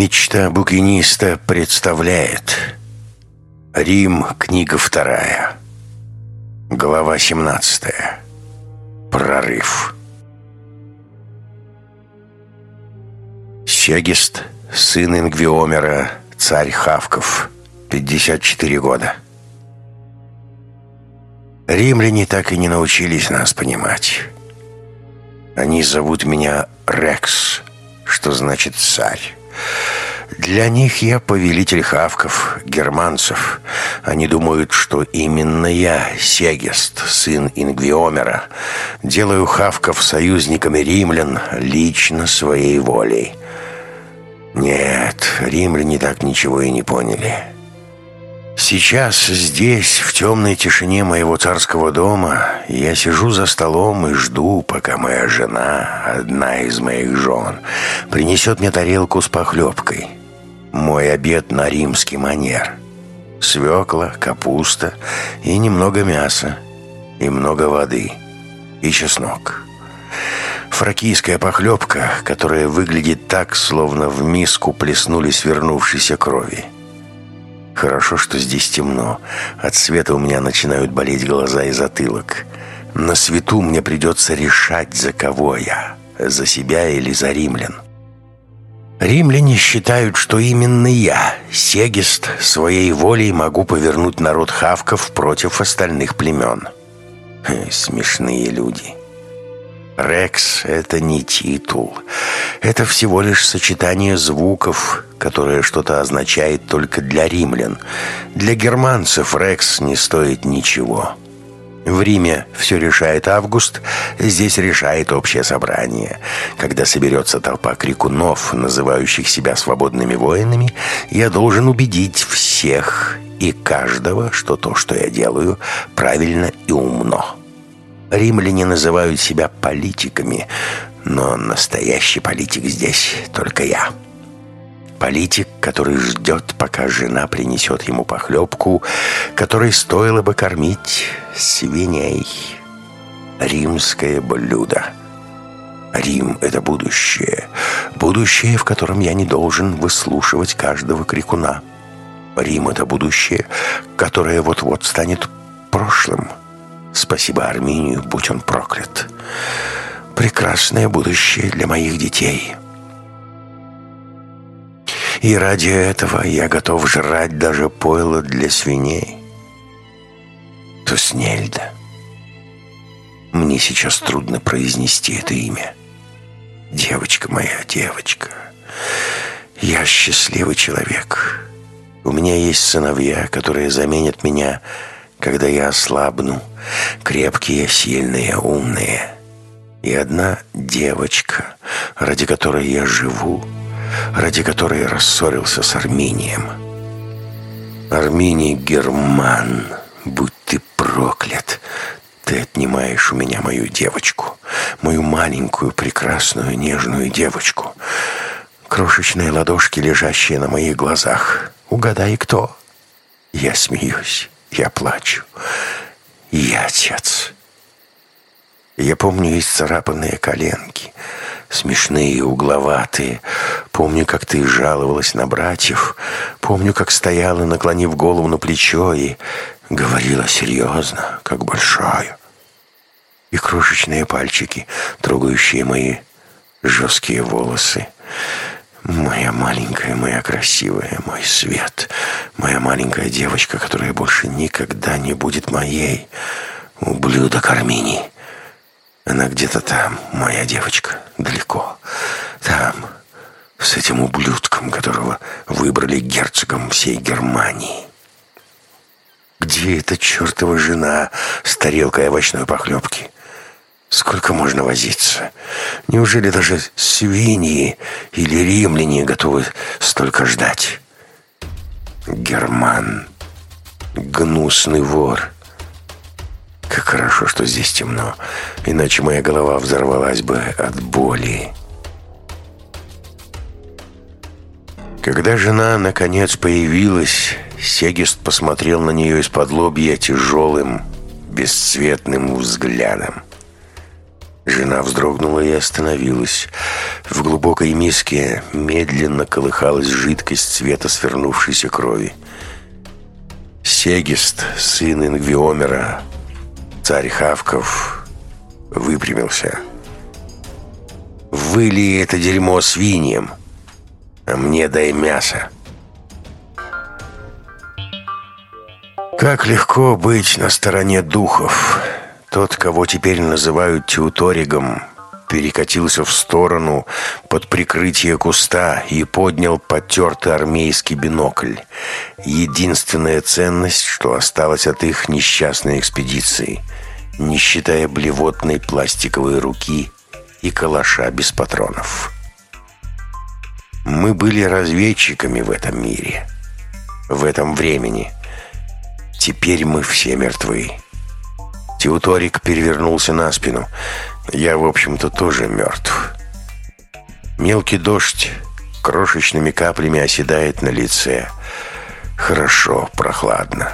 Мечта букиниста представляет Рим, книга вторая Глава 17 Прорыв Сегист, сын Ингвиомера, царь Хавков, 54 года. Римляне так и не научились нас понимать. Они зовут меня Рекс, что значит «царь». Для них я повелитель хавков, германцев. Они думают, что именно я, Сегест, сын Ингвиомера, делаю хавков союзниками римлян лично своей волей. Нет, римляне так ничего и не поняли. Сейчас здесь, в темной тишине моего царского дома, я сижу за столом и жду, пока моя жена, одна из моих жен, принесет мне тарелку с похлебкой. Мой обед на римский манер. Свекла, капуста и немного мяса, и много воды, и чеснок. Фракийская похлебка, которая выглядит так, словно в миску плеснули свернувшейся крови. Хорошо, что здесь темно. От света у меня начинают болеть глаза и затылок. На свету мне придется решать, за кого я. За себя или за римлян. Римляне считают, что именно я, Сегист, своей волей могу повернуть народ хавков против остальных племен. Смешные люди. Рекс — это не титул. Это всего лишь сочетание звуков, которое что-то означает только для римлян. Для германцев Рекс не стоит ничего. В Риме все решает Август, здесь решает общее собрание. Когда соберется толпа крикунов, называющих себя свободными воинами, я должен убедить всех и каждого, что то, что я делаю, правильно и умно. Римляне называют себя политиками, но настоящий политик здесь только я. Политик, который ждет, пока жена принесет ему похлебку, которой стоило бы кормить свиней. Римское блюдо. Рим — это будущее. Будущее, в котором я не должен выслушивать каждого крикуна. Рим — это будущее, которое вот-вот станет прошлым. Спасибо Армению, будь он проклят. Прекрасное будущее для моих детей. И ради этого я готов жрать даже пойло для свиней. Туснельда. Мне сейчас трудно произнести это имя. Девочка моя, девочка. Я счастливый человек. У меня есть сыновья, которые заменят меня когда я ослабну, крепкие, сильные, умные. И одна девочка, ради которой я живу, ради которой рассорился с Армением. Арминий Герман, будь ты проклят, ты отнимаешь у меня мою девочку, мою маленькую, прекрасную, нежную девочку. Крошечные ладошки, лежащие на моих глазах. Угадай, кто? Я смеюсь. Я плачу. Я отец. Я помню исцарапанные коленки, смешные угловатые. Помню, как ты жаловалась на братьев. Помню, как стояла, наклонив голову на плечо и говорила серьезно, как большая. И крошечные пальчики, трогающие мои жесткие волосы. Моя маленькая, моя красивая, мой свет. Моя маленькая девочка, которая больше никогда не будет моей. Ублюдок Армини. Она где-то там, моя девочка, далеко. Там, с этим ублюдком, которого выбрали герцогом всей Германии. Где эта чертова жена с тарелкой овощной похлебки? Сколько можно возиться? Неужели даже свиньи или римляне готовы столько ждать? Герман. Гнусный вор. Как хорошо, что здесь темно, иначе моя голова взорвалась бы от боли. Когда жена наконец появилась, Сегист посмотрел на нее из-под лобья тяжелым, бесцветным взглядом. Жена вздрогнула и остановилась. В глубокой миске медленно колыхалась жидкость цвета свернувшейся крови. Сегист, сын Ингвиомера, царь Хавков, выпрямился. «Вы ли это дерьмо свиньям? А мне дай мясо!» Как легко быть на стороне духов. Тот, кого теперь называют Теуторигом, перекатился в сторону под прикрытие куста и поднял потертый армейский бинокль. Единственная ценность, что осталась от их несчастной экспедиции, не считая блевотной пластиковой руки и калаша без патронов. Мы были разведчиками в этом мире, в этом времени – Теперь мы все мертвы. Теуторик перевернулся на спину. Я, в общем-то, тоже мертв. Мелкий дождь крошечными каплями оседает на лице. Хорошо, прохладно.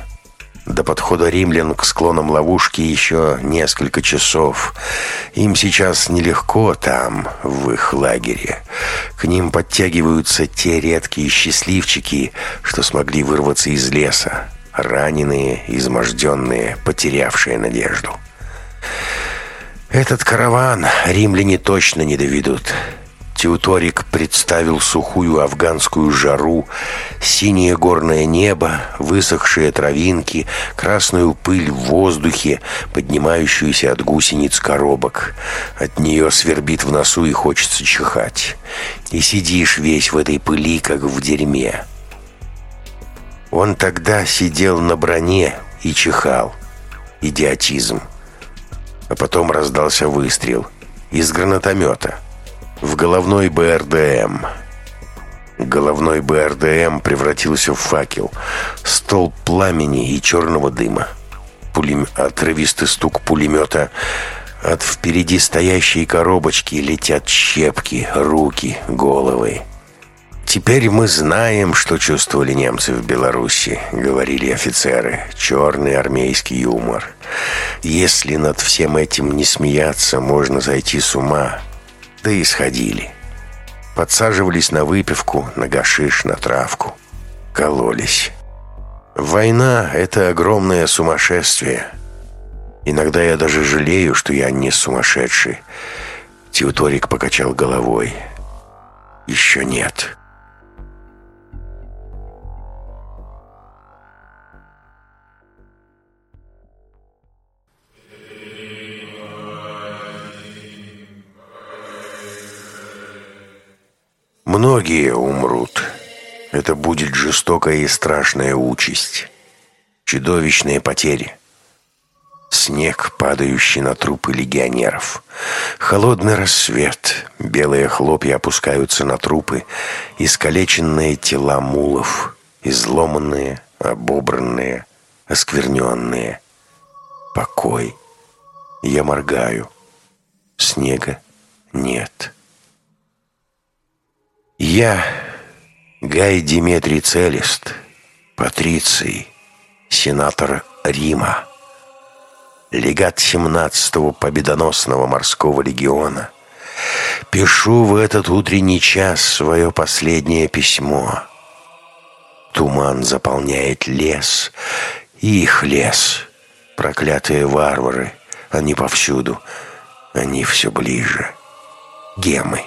До подхода римлян к склонам ловушки еще несколько часов. Им сейчас нелегко там, в их лагере. К ним подтягиваются те редкие счастливчики, что смогли вырваться из леса раненые, изможденные, потерявшие надежду. Этот караван римляне точно не доведут. Теуторик представил сухую афганскую жару, синее горное небо, высохшие травинки, красную пыль в воздухе, поднимающуюся от гусениц коробок. От нее свербит в носу и хочется чихать. И сидишь весь в этой пыли, как в дерьме. Он тогда сидел на броне и чихал. Идиотизм. А потом раздался выстрел. Из гранатомета. В головной БРДМ. Головной БРДМ превратился в факел. Столб пламени и черного дыма. Пулем... Отрывистый стук пулемета. От впереди стоящей коробочки летят щепки, руки, головы. «Теперь мы знаем, что чувствовали немцы в Беларуси», — говорили офицеры. «Черный армейский юмор. Если над всем этим не смеяться, можно зайти с ума». Да и сходили. Подсаживались на выпивку, на гашиш, на травку. Кололись. Война — это огромное сумасшествие. Иногда я даже жалею, что я не сумасшедший. Теуторик покачал головой. «Еще нет». Многие умрут. Это будет жестокая и страшная участь. Чудовищные потери. Снег, падающий на трупы легионеров. Холодный рассвет. Белые хлопья опускаются на трупы. Искалеченные тела мулов. Изломанные, обобранные, оскверненные. Покой. Я моргаю. Снега нет. Я Гай Диметрий Целест, патриций, сенатор Рима, легат 17-го победоносного морского легиона, пишу в этот утренний час свое последнее письмо. Туман заполняет лес, их лес, проклятые варвары, они повсюду, они все ближе, гемы.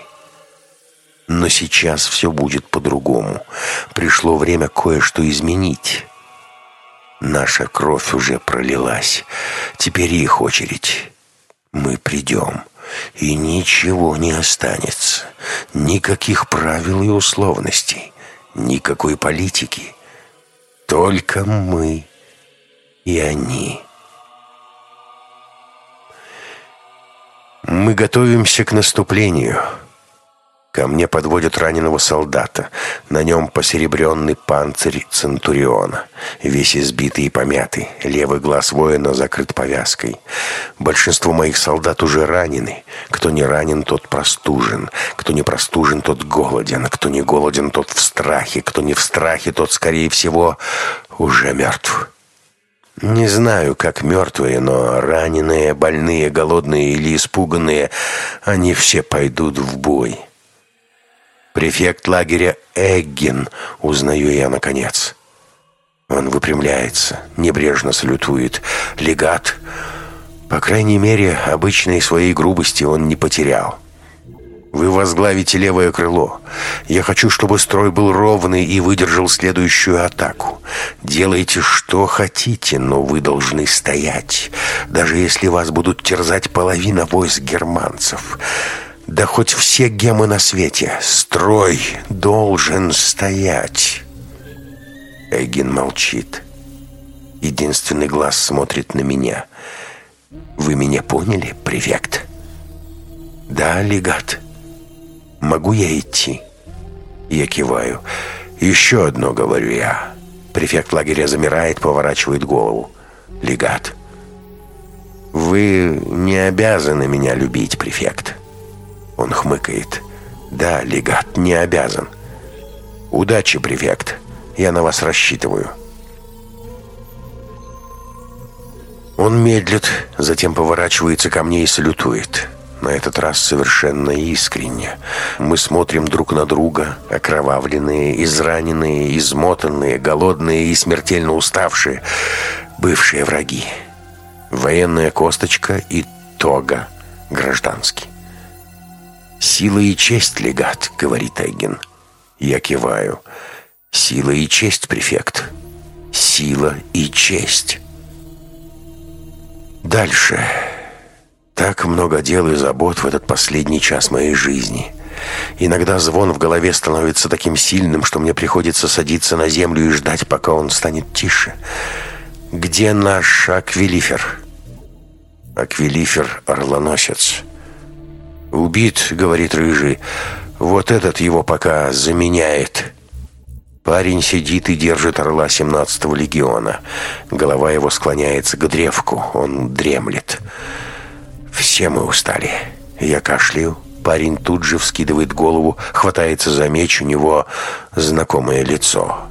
Но сейчас все будет по-другому. Пришло время кое-что изменить. Наша кровь уже пролилась. Теперь их очередь. Мы придем, и ничего не останется. Никаких правил и условностей. Никакой политики. Только мы и они. Мы готовимся к наступлению. Ко мне подводят раненого солдата. На нем посеребренный панцирь Центуриона. Весь избитый и помятый. Левый глаз воина закрыт повязкой. Большинство моих солдат уже ранены. Кто не ранен, тот простужен. Кто не простужен, тот голоден. Кто не голоден, тот в страхе. Кто не в страхе, тот, скорее всего, уже мертв. Не знаю, как мертвые, но раненые, больные, голодные или испуганные, они все пойдут в бой. Префект лагеря Эггин, узнаю я наконец. Он выпрямляется, небрежно салютует. Легат. По крайней мере, обычной своей грубости он не потерял. Вы возглавите левое крыло. Я хочу, чтобы строй был ровный и выдержал следующую атаку. Делайте, что хотите, но вы должны стоять, даже если вас будут терзать половина войск германцев. Да хоть все гемы на свете. Строй должен стоять. Эгин молчит. Единственный глаз смотрит на меня. Вы меня поняли, префект? Да, легат. Могу я идти? Я киваю. Еще одно, говорю я. Префект лагеря замирает, поворачивает голову. Легат. Вы не обязаны меня любить, префект. Он хмыкает. Да, легат, не обязан. Удачи, префект. Я на вас рассчитываю. Он медлит, затем поворачивается ко мне и салютует. На этот раз совершенно искренне. Мы смотрим друг на друга, окровавленные, израненные, измотанные, голодные и смертельно уставшие, бывшие враги. Военная косточка и тога гражданский. «Сила и честь, легат», — говорит Эггин. Я киваю. «Сила и честь, префект. Сила и честь». Дальше. Так много дел и забот в этот последний час моей жизни. Иногда звон в голове становится таким сильным, что мне приходится садиться на землю и ждать, пока он станет тише. Где наш аквилифер? Аквилифер-орлоносец. «Убит», — говорит Рыжий. «Вот этот его пока заменяет». Парень сидит и держит орла 17-го легиона. Голова его склоняется к древку. Он дремлет. Все мы устали. Я кашляю. Парень тут же вскидывает голову, хватается за меч. У него знакомое лицо.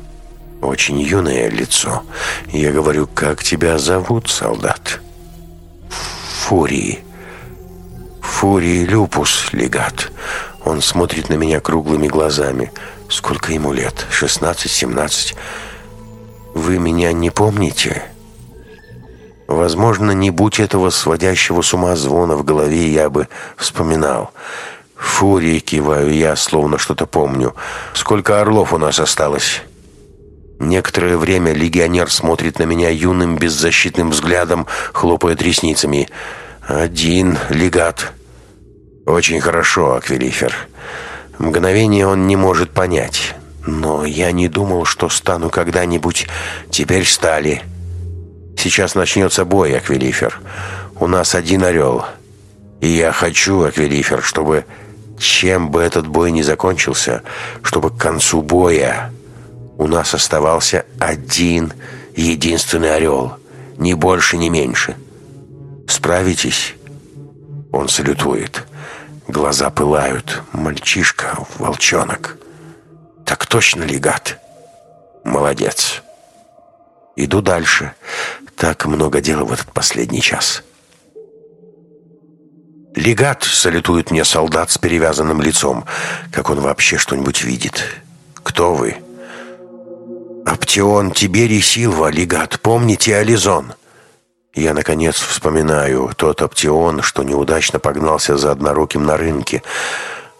Очень юное лицо. Я говорю, как тебя зовут, солдат? Фурии. Фурий Люпус, легат. Он смотрит на меня круглыми глазами. Сколько ему лет? 16-17. Вы меня не помните? Возможно, не будь этого сводящего с ума звона в голове, я бы вспоминал. Фурии киваю я, словно что-то помню. Сколько орлов у нас осталось? Некоторое время легионер смотрит на меня юным беззащитным взглядом, хлопая ресницами. «Один, легат». «Очень хорошо, Аквилифер. Мгновение он не может понять. Но я не думал, что стану когда-нибудь. Теперь стали. Сейчас начнется бой, Аквилифер. У нас один орел. И я хочу, Аквилифер, чтобы, чем бы этот бой ни закончился, чтобы к концу боя у нас оставался один единственный орел. Ни больше, ни меньше. Справитесь? Он салютует. Глаза пылают. Мальчишка, волчонок. Так точно, легат. Молодец. Иду дальше. Так много дела в этот последний час. «Легат!» — салютует мне солдат с перевязанным лицом. Как он вообще что-нибудь видит? «Кто вы?» «Аптеон Тиберий Силва, легат. Помните Ализон?» Я, наконец, вспоминаю тот оптион, что неудачно погнался за одноруким на рынке.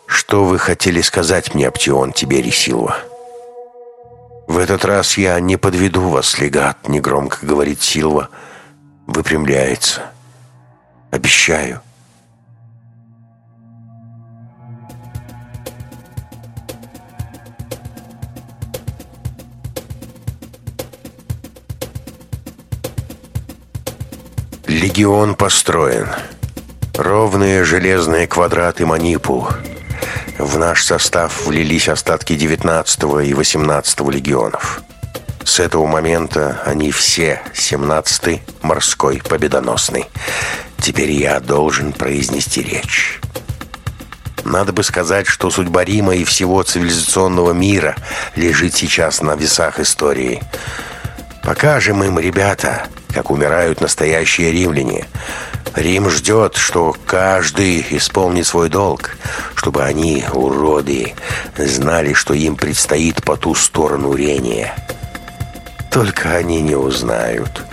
Что вы хотели сказать мне, оптион, Тибери Силва? В этот раз я не подведу вас, легат, негромко говорит Силва. Выпрямляется. Обещаю. Легион построен. Ровные железные квадраты манипул. В наш состав влились остатки 19 и 18 легионов. С этого момента они все 17-й морской победоносный. Теперь я должен произнести речь. Надо бы сказать, что судьба Рима и всего цивилизационного мира лежит сейчас на весах истории. Покажем им, ребята, как умирают настоящие римляне. Рим ждет, что каждый исполнит свой долг, чтобы они, уроды, знали, что им предстоит по ту сторону рения. Только они не узнают,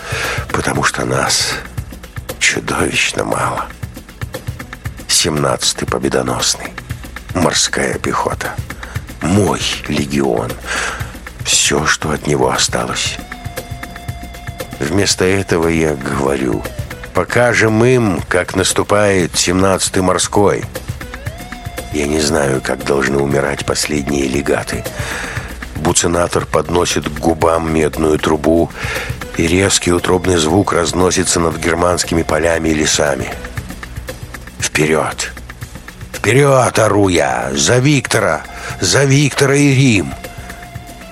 потому что нас чудовищно мало. Семнадцатый победоносный. Морская пехота. Мой легион. Все, что от него осталось. Вместо этого я говорю, покажем им, как наступает 17-й морской. Я не знаю, как должны умирать последние легаты. Буцинатор подносит к губам медную трубу, и резкий утробный звук разносится над германскими полями и лесами. Вперед! Вперед, ору я! За Виктора! За Виктора и Рим!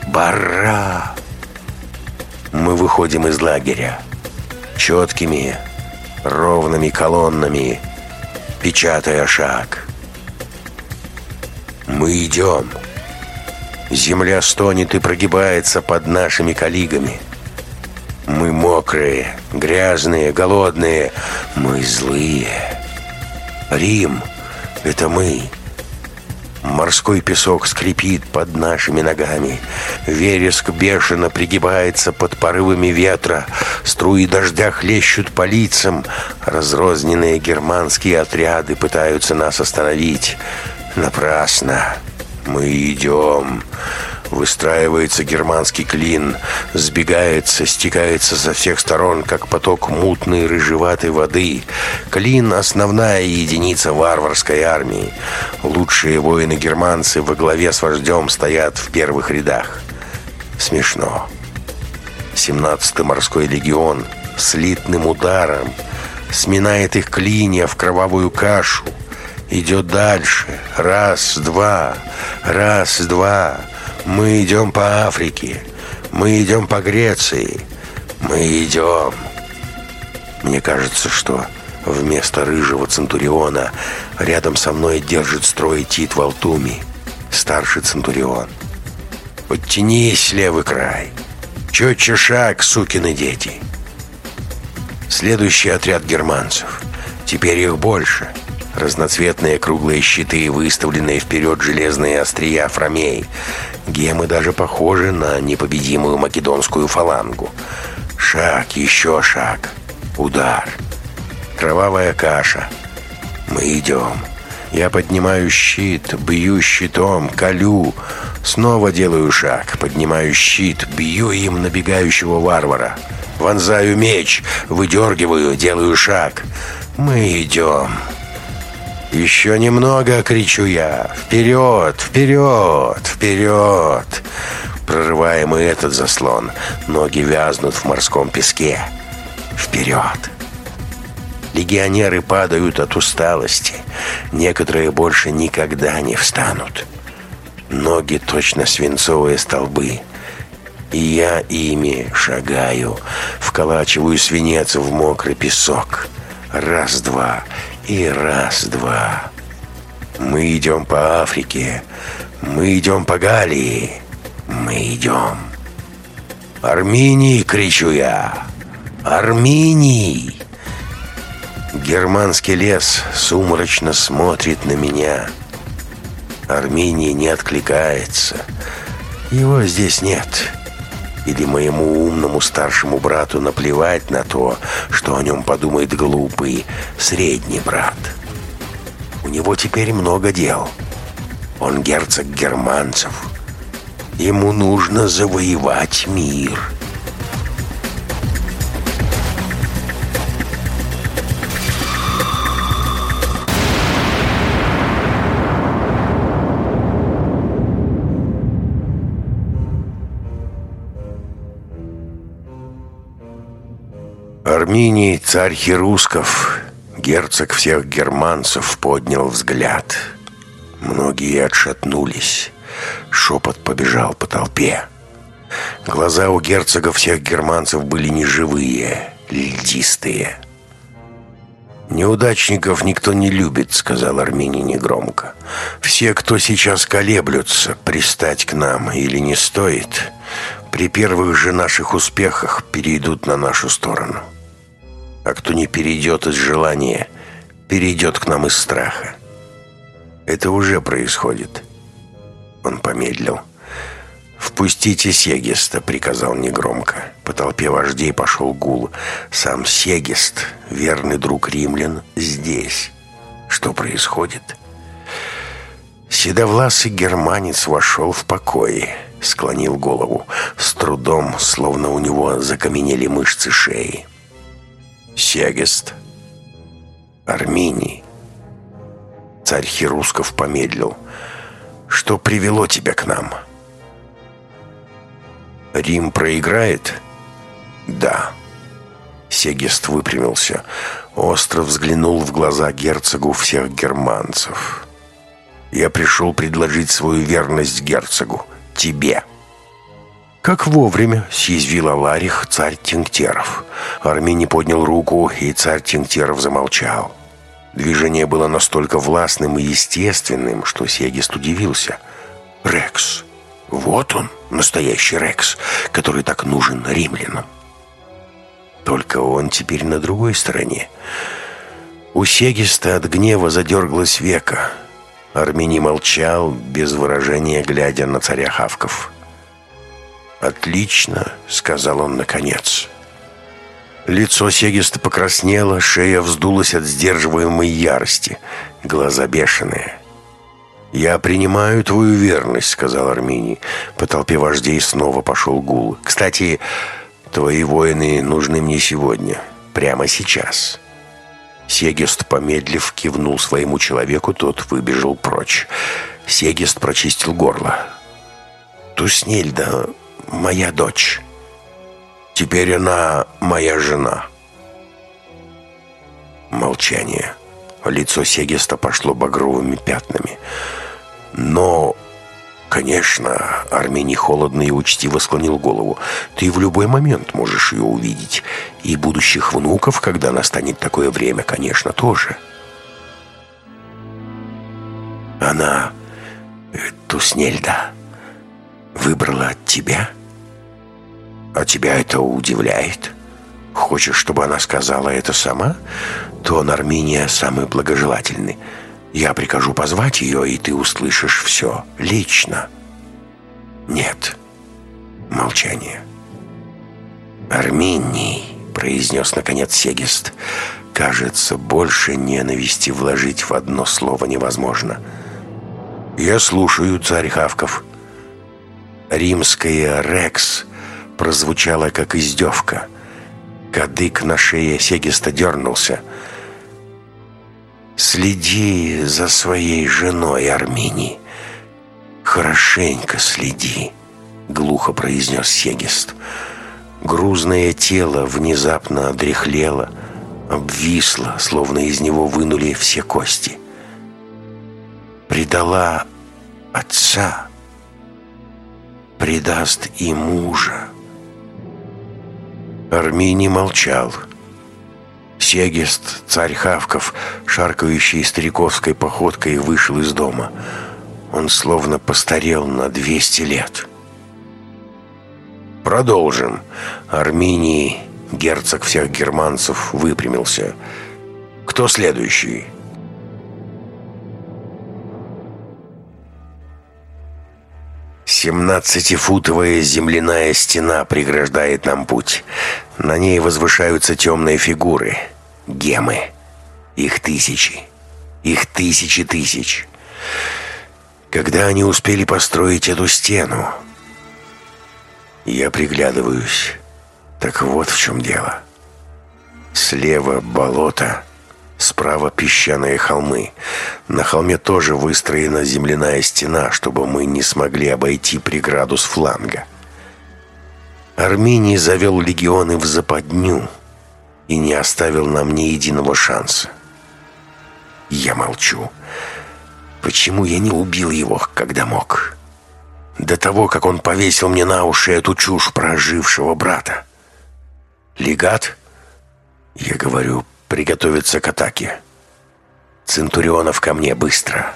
Бара! Мы выходим из лагеря. Четкими, ровными колоннами, печатая шаг. Мы идем. Земля стонет и прогибается под нашими коллегами. Мы мокрые, грязные, голодные. Мы злые. Рим — это мы. Морской песок скрипит под нашими ногами. Вереск бешено пригибается под порывами ветра. Струи дождя хлещут по лицам. Разрозненные германские отряды пытаются нас остановить. Напрасно. Мы идем. Выстраивается германский клин, сбегается, стекается со всех сторон, как поток мутной рыжеватой воды. Клин — основная единица варварской армии. Лучшие воины-германцы во главе с вождем стоят в первых рядах. Смешно. 17-й морской легион слитным ударом сминает их клинья в кровавую кашу. Идет дальше. Раз, два, раз, два. Мы идем по Африке. Мы идем по Греции. Мы идем. Мне кажется, что вместо рыжего Центуриона рядом со мной держит строй Тит Валтуми, старший Центурион. Подтянись, левый край. Четче шаг, сукины дети. Следующий отряд германцев. Теперь их больше. Разноцветные круглые щиты выставленные вперед железные острия фрамей. Гемы даже похожи на непобедимую македонскую фалангу. Шаг, еще шаг. Удар. Кровавая каша. Мы идем. Я поднимаю щит, бью щитом, колю. Снова делаю шаг, поднимаю щит, бью им набегающего варвара. Вонзаю меч, выдергиваю, делаю шаг. Мы идем. «Еще немного!» — кричу я. «Вперед! Вперед! Вперед!» Прорываем и этот заслон. Ноги вязнут в морском песке. «Вперед!» Легионеры падают от усталости. Некоторые больше никогда не встанут. Ноги точно свинцовые столбы. И я ими шагаю, вколачиваю свинец в мокрый песок. Раз-два и раз-два. Мы идем по Африке. Мы идем по Галлии. Мы идем. «Арминии!» — кричу я. «Арминии!» Германский лес сумрачно смотрит на меня. Арминия не откликается. Его здесь нет. Или моему умному старшему брату наплевать на то, что о нем подумает глупый средний брат. У него теперь много дел. Он герцог германцев. Ему нужно завоевать мир. Арминий царь Херусков, герцог всех германцев, поднял взгляд. Многие отшатнулись. Шепот побежал по толпе. Глаза у герцога всех германцев были неживые, льдистые. «Неудачников никто не любит», — сказал Арминий негромко. «Все, кто сейчас колеблются, пристать к нам или не стоит, при первых же наших успехах перейдут на нашу сторону. А кто не перейдет из желания, перейдет к нам из страха. Это уже происходит. Он помедлил. «Впустите Сегиста», — приказал негромко. По толпе вождей пошел гул. Сам Сегист, верный друг римлян, здесь. Что происходит? Седовласый германец вошел в покой, склонил голову. С трудом, словно у него закаменели мышцы шеи. «Сегист, Арминий». Царь Херусков помедлил. «Что привело тебя к нам?» Рим проиграет? Да. Сегест выпрямился. Остро взглянул в глаза герцогу всех германцев. Я пришел предложить свою верность герцогу. Тебе. Как вовремя съязвил Аларих царь Тинктеров. Армини поднял руку, и царь Тинктеров замолчал. Движение было настолько властным и естественным, что Сегест удивился. «Рекс, вот он!» настоящий Рекс, который так нужен римлянам. Только он теперь на другой стороне. У Сегиста от гнева задергалось века. Армини молчал, без выражения глядя на царя Хавков. «Отлично», — сказал он наконец. Лицо Сегиста покраснело, шея вздулась от сдерживаемой ярости, глаза бешеные. «Я принимаю твою верность», — сказал Арминий. По толпе вождей снова пошел гул. «Кстати, твои воины нужны мне сегодня, прямо сейчас». Сегест, помедлив, кивнул своему человеку, тот выбежал прочь. Сегест прочистил горло. «Туснельда, моя дочь. Теперь она моя жена». Молчание. Лицо Сегеста пошло багровыми пятнами. Но, конечно, Армений холодно и учтиво склонил голову. Ты в любой момент можешь ее увидеть. И будущих внуков, когда настанет такое время, конечно, тоже. Она, э, Туснельда, выбрала тебя? А тебя это удивляет? Хочешь, чтобы она сказала это сама? То Армения самый благожелательный. Я прикажу позвать ее, и ты услышишь все. Лично. Нет. Молчание. «Арминий», — произнес наконец Сегист, — «кажется, больше ненависти вложить в одно слово невозможно». «Я слушаю, царь Хавков». Римская «рекс» прозвучала как издевка. Кадык на шее Сегиста дернулся — Следи за своей женой, Армини. Хорошенько следи, глухо произнес Сегист. Грузное тело внезапно одряхлело, обвисло, словно из него вынули все кости. Предала отца, предаст и мужа. Армини молчал. Сегест, царь Хавков, шаркающий стариковской походкой, вышел из дома. Он словно постарел на 200 лет. Продолжим. Арминий, герцог всех германцев, выпрямился. Кто следующий? Семнадцатифутовая земляная стена преграждает нам путь. На ней возвышаются темные фигуры — Гемы. Их тысячи. Их тысячи тысяч. Когда они успели построить эту стену? Я приглядываюсь. Так вот в чем дело. Слева болото, справа песчаные холмы. На холме тоже выстроена земляная стена, чтобы мы не смогли обойти преграду с фланга. Армений завел легионы в западню — и не оставил нам ни единого шанса. Я молчу. Почему я не убил его, когда мог? До того, как он повесил мне на уши эту чушь про ожившего брата. Легат? Я говорю, приготовиться к атаке. Центурионов ко мне быстро.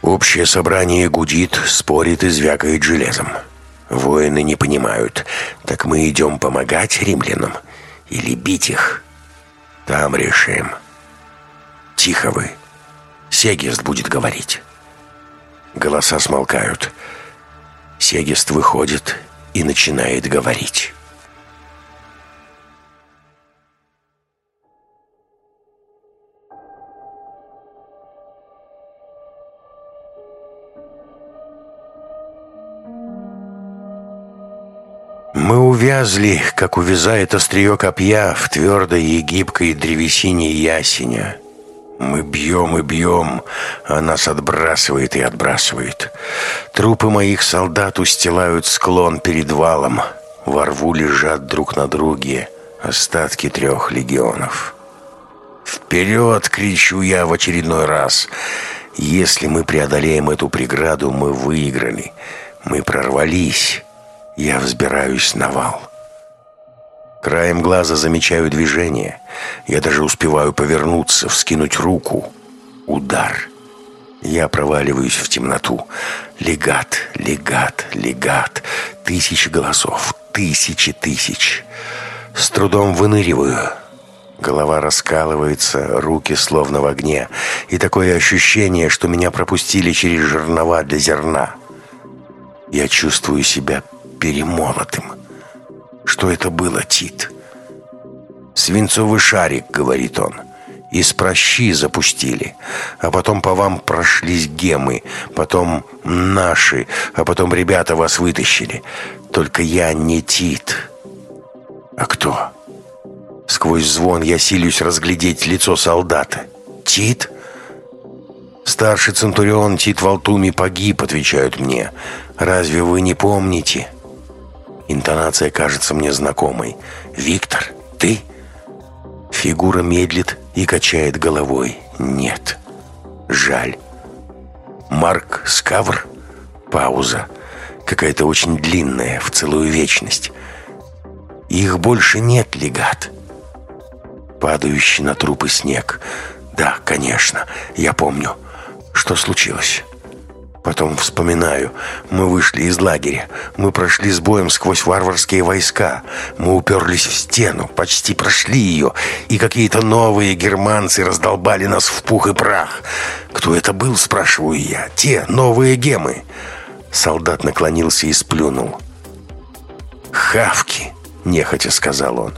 Общее собрание гудит, спорит и звякает железом. Воины не понимают. Так мы идем помогать римлянам или бить их? Там решим. Тихо вы. Сегест будет говорить. Голоса смолкают. Сегест выходит и начинает говорить. Увязли, как увязает острие копья в твердой и гибкой древесине ясеня. Мы бьем и бьем, а нас отбрасывает и отбрасывает. Трупы моих солдат устилают склон перед валом. Во рву лежат друг на друге остатки трех легионов. «Вперед!» — кричу я в очередной раз. «Если мы преодолеем эту преграду, мы выиграли. Мы прорвались». Я взбираюсь на вал. Краем глаза замечаю движение. Я даже успеваю повернуться, вскинуть руку. Удар. Я проваливаюсь в темноту. Легат, легат, легат. Тысячи голосов, тысячи тысяч. С трудом выныриваю. Голова раскалывается, руки словно в огне. И такое ощущение, что меня пропустили через жернова для зерна. Я чувствую себя перемолотым. Что это было, Тит? «Свинцовый шарик», — говорит он. «Из прощи запустили, а потом по вам прошлись гемы, потом наши, а потом ребята вас вытащили. Только я не Тит». «А кто?» Сквозь звон я силюсь разглядеть лицо солдата. «Тит?» «Старший Центурион Тит Валтуми погиб», — отвечают мне. «Разве вы не помните?» Интонация кажется мне знакомой. «Виктор, ты?» Фигура медлит и качает головой. «Нет. Жаль». «Марк Скавр?» Пауза. Какая-то очень длинная, в целую вечность. «Их больше нет, легат». Падающий на трупы снег. «Да, конечно, я помню. Что случилось?» Потом вспоминаю. Мы вышли из лагеря. Мы прошли с боем сквозь варварские войска. Мы уперлись в стену, почти прошли ее. И какие-то новые германцы раздолбали нас в пух и прах. Кто это был, спрашиваю я. Те новые гемы. Солдат наклонился и сплюнул. «Хавки», — нехотя сказал он.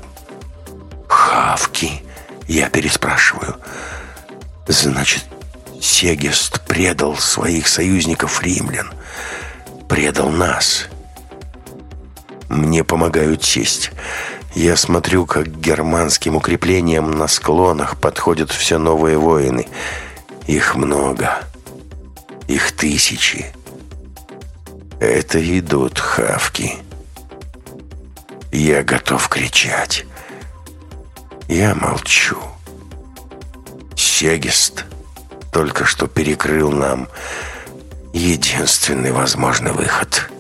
«Хавки?» — я переспрашиваю. «Значит, Сегест предал своих союзников римлян, предал нас. Мне помогают сесть. Я смотрю, как германским укреплениям на склонах подходят все новые воины. Их много. Их тысячи. Это идут хавки. Я готов кричать. Я молчу. Сегест только что перекрыл нам единственный возможный выход —